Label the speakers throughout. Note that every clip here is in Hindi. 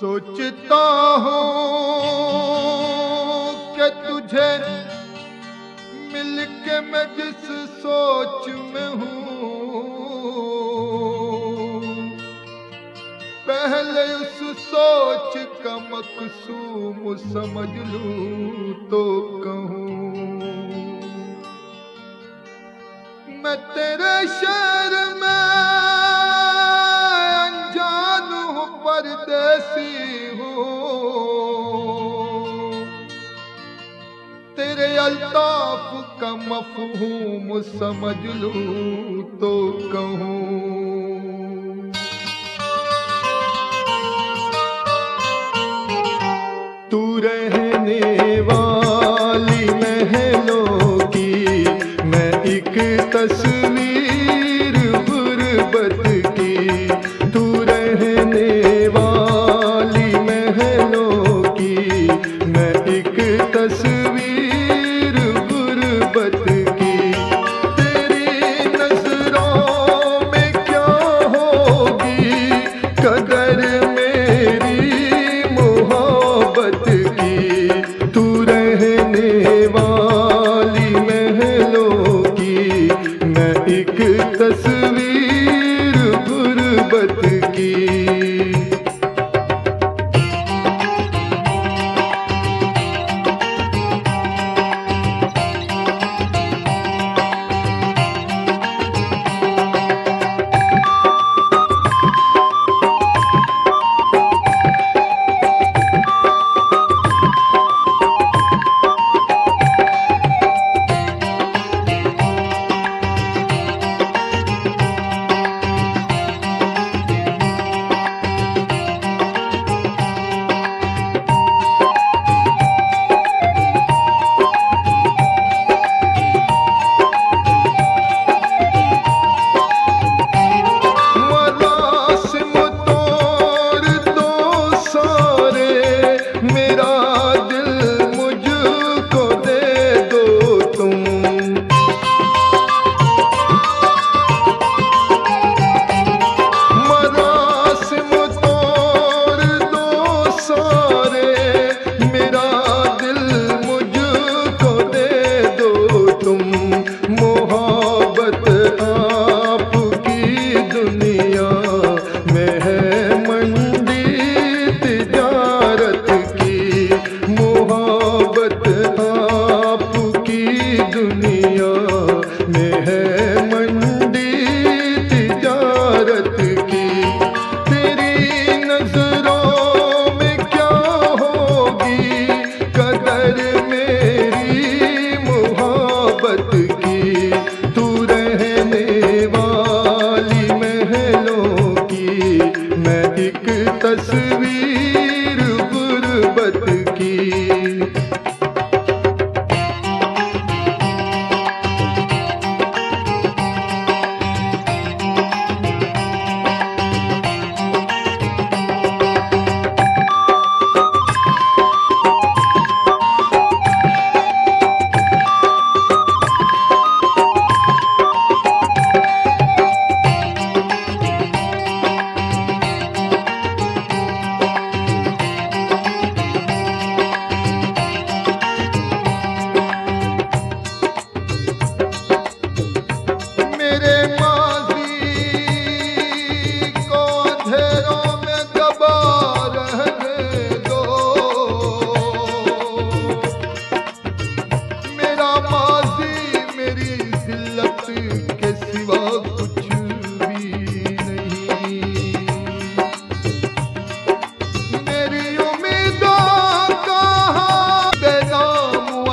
Speaker 1: सोचता हूँ कि तुझे मिलके मैं जिस सोच में हूँ सोच का मकसूम समझ लूँ तो कहूँ। मैं तेरे शहर में अनजान हूँ, परदेसी हूँ। तेरे अल्ताफ का मफहूम समझ लूँ तो कहूँ।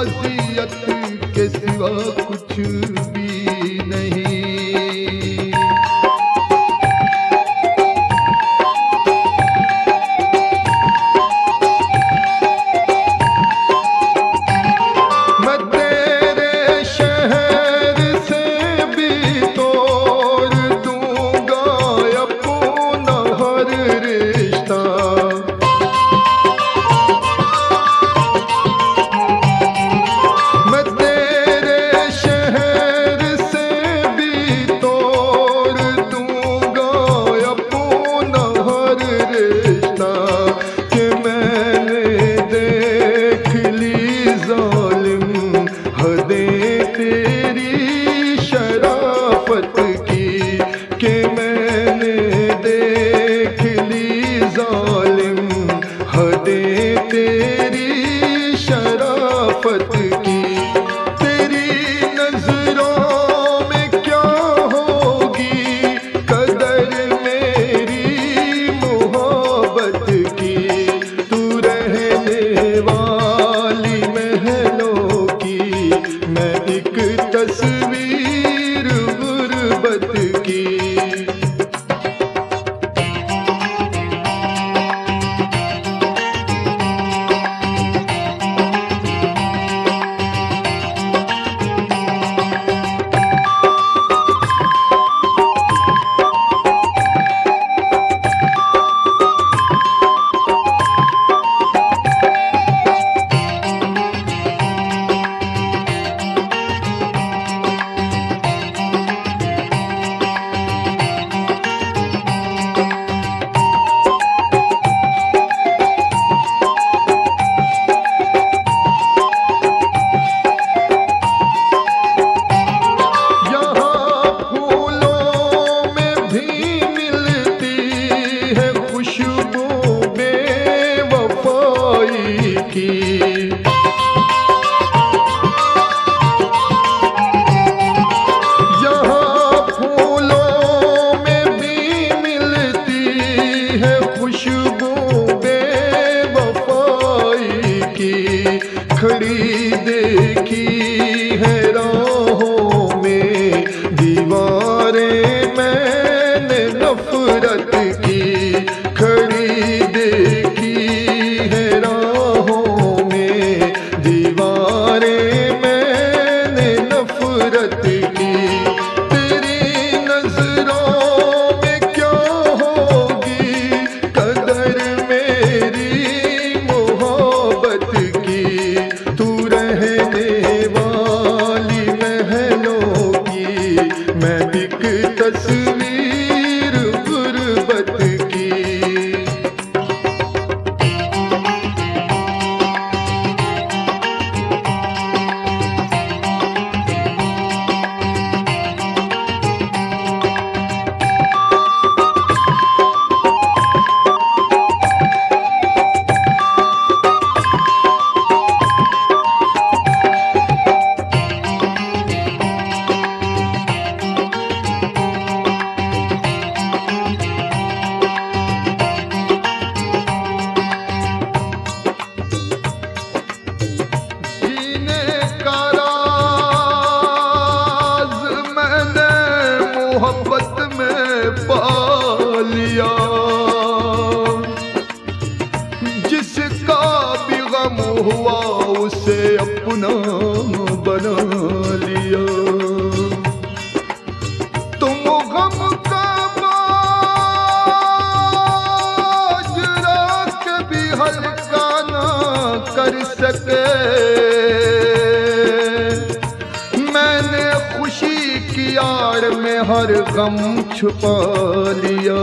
Speaker 1: वसीयत के सिवा कुछ भी 快退！रस हुआ उसे अपना बना लिया। तुम गम का रात भी हल्का ना कर सके। मैंने खुशी की आड़ में हर गम छुपा लिया।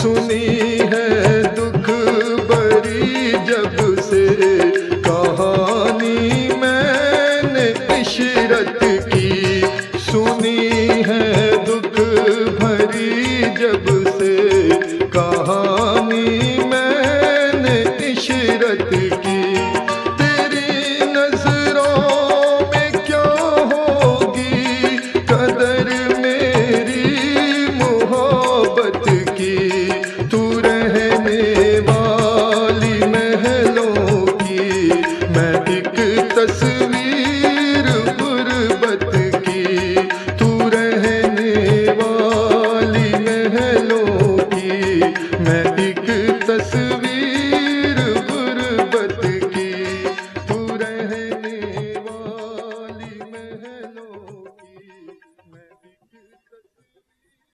Speaker 1: सुनी है दुख बरी जब से कहानी मैंने इशरत की। सुनी है दुख भरी जब से कहानी मैंने इशरत